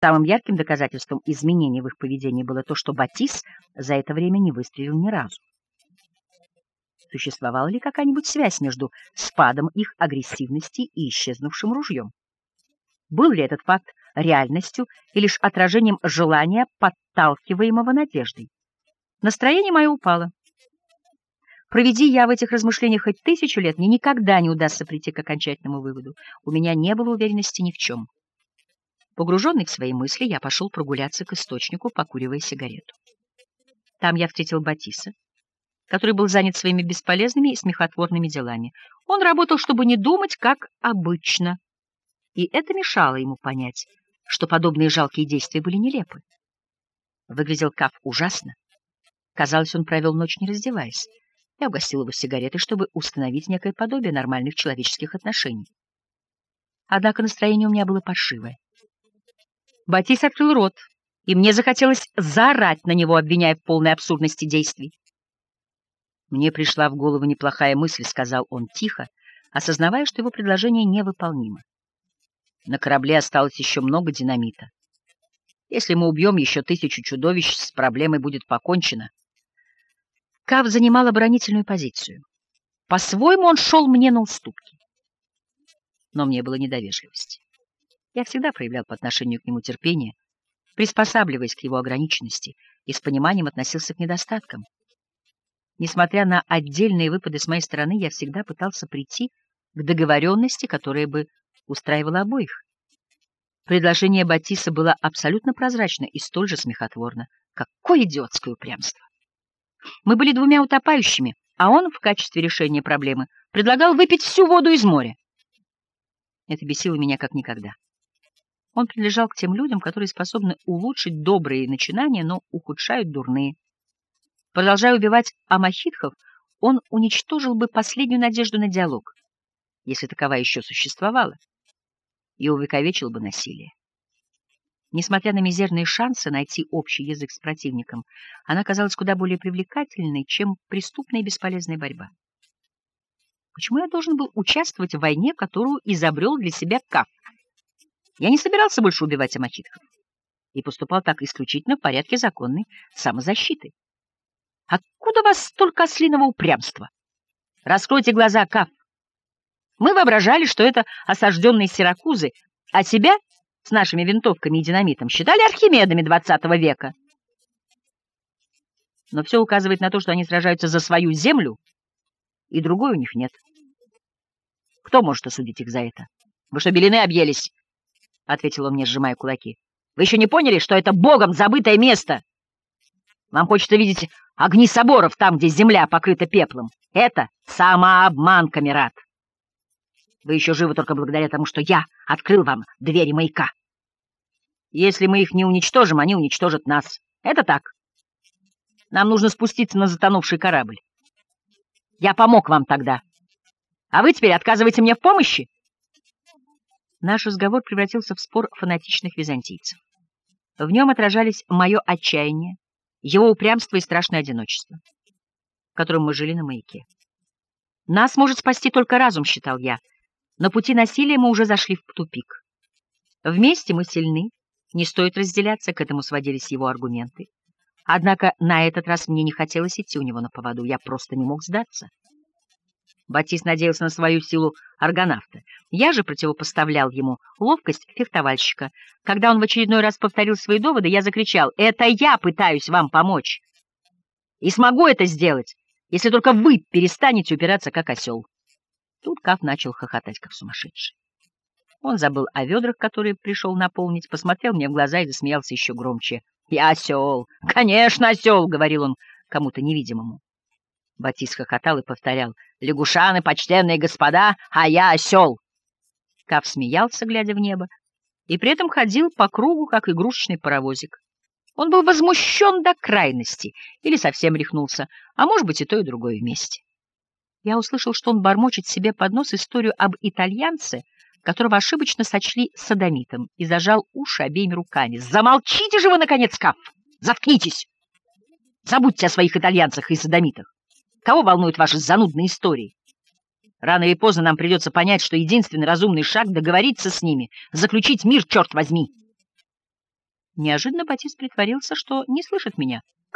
Самым ярким доказательством изменения в их поведении было то, что Батис за это время не выстрелил ни разу. Существовала ли какая-нибудь связь между спадом их агрессивности и исчезнувшим ружьем? Был ли этот факт реальностью и лишь отражением желания, подталкиваемого надеждой? Настроение мое упало. Проведи я в этих размышлениях хоть тысячу лет, мне никогда не удастся прийти к окончательному выводу. У меня не было уверенности ни в чем. Погруженный в свои мысли, я пошел прогуляться к источнику, покуривая сигарету. Там я встретил Батиса, который был занят своими бесполезными и смехотворными делами. Он работал, чтобы не думать, как обычно, и это мешало ему понять, что подобные жалкие действия были нелепы. Выглядел Каф ужасно. Казалось, он провел ночь не раздеваясь. Я угостил его сигаретой, чтобы установить некое подобие нормальных человеческих отношений. Однако настроение у меня было паршивое. Батис открыл рот, и мне захотелось заорать на него, обвиняя в полной абсурдности действий. «Мне пришла в голову неплохая мысль», — сказал он тихо, осознавая, что его предложение невыполнимо. «На корабле осталось еще много динамита. Если мы убьем еще тысячу чудовищ, с проблемой будет покончено». Кав занимал оборонительную позицию. По-своему он шел мне на уступки. Но мне было недовежливости. Я всегда проявлял по отношению к нему терпение, приспосабливаясь к его ограниченности и с пониманием относился к недостаткам. Несмотря на отдельные выпады с моей стороны, я всегда пытался прийти к договоренности, которая бы устраивала обоих. Предложение Батиса было абсолютно прозрачно и столь же смехотворно. Какое идиотское упрямство! Мы были двумя утопающими, а он в качестве решения проблемы предлагал выпить всю воду из моря. Это бесило меня как никогда. Он принадлежал к тем людям, которые способны улучшить добрые начинания, но ухудшают дурные. Продолжая убивать амахитхов, он уничтожил бы последнюю надежду на диалог, если такова еще существовала, и увековечил бы насилие. Несмотря на мизерные шансы найти общий язык с противником, она казалась куда более привлекательной, чем преступная и бесполезная борьба. Почему я должен был участвовать в войне, которую изобрел для себя Каф? Я не собирался больше убивать амачитков и поступал так исключительно в порядке законной самозащиты. Откуда у вас столько ослиного упрямства? Раскройте глаза, Каф. Мы воображали, что это осажденные Сиракузы, а себя с нашими винтовками и динамитом считали архимедами двадцатого века. Но все указывает на то, что они сражаются за свою землю, и другой у них нет. Кто может осудить их за это? Вы что, белины объелись? — ответил он мне, сжимая кулаки. — Вы еще не поняли, что это богом забытое место? Вам хочется видеть огни соборов там, где земля покрыта пеплом. Это самообман, камерат. Вы еще живы только благодаря тому, что я открыл вам двери маяка. Если мы их не уничтожим, они уничтожат нас. Это так. Нам нужно спуститься на затонувший корабль. Я помог вам тогда. А вы теперь отказываете мне в помощи? Наш разговор превратился в спор фанатичных византийцев. В нем отражались мое отчаяние, его упрямство и страшное одиночество, в котором мы жили на маяке. Нас может спасти только разум, считал я. На пути насилия мы уже зашли в тупик. Вместе мы сильны, не стоит разделяться, к этому сводились его аргументы. Однако на этот раз мне не хотелось идти у него на поводу, я просто не мог сдаться. Батист надеялся на свою силу аргонавта. Я же противопоставлял ему ловкость фехтовальщика. Когда он в очередной раз повторил свои доводы, я закричал «Это я пытаюсь вам помочь!» «И смогу это сделать, если только вы перестанете упираться, как осел!» Тут Каф начал хохотать, как сумасшедший. Он забыл о ведрах, которые пришел наполнить, посмотрел мне в глаза и засмеялся еще громче. «Я осел! Конечно, осел!» — говорил он кому-то невидимому. Батис хохотал и повторял. «Лягушаны, почтенные господа, а я осел!» Кав смеялся, глядя в небо, и при этом ходил по кругу, как игрушечный паровозик. Он был возмущен до крайности или совсем рехнулся, а может быть и то, и другое вместе. Я услышал, что он бормочет себе под нос историю об итальянце, которого ошибочно сочли садомитом, и зажал уши обеими руками. «Замолчите же вы, наконец, Каф! Заткнитесь! Забудьте о своих итальянцах и садомитах! Кого волнуют ваши занудные истории? Рано или поздно нам придется понять, что единственный разумный шаг — договориться с ними, заключить мир, черт возьми. Неожиданно Батист притворился, что не слышит меня.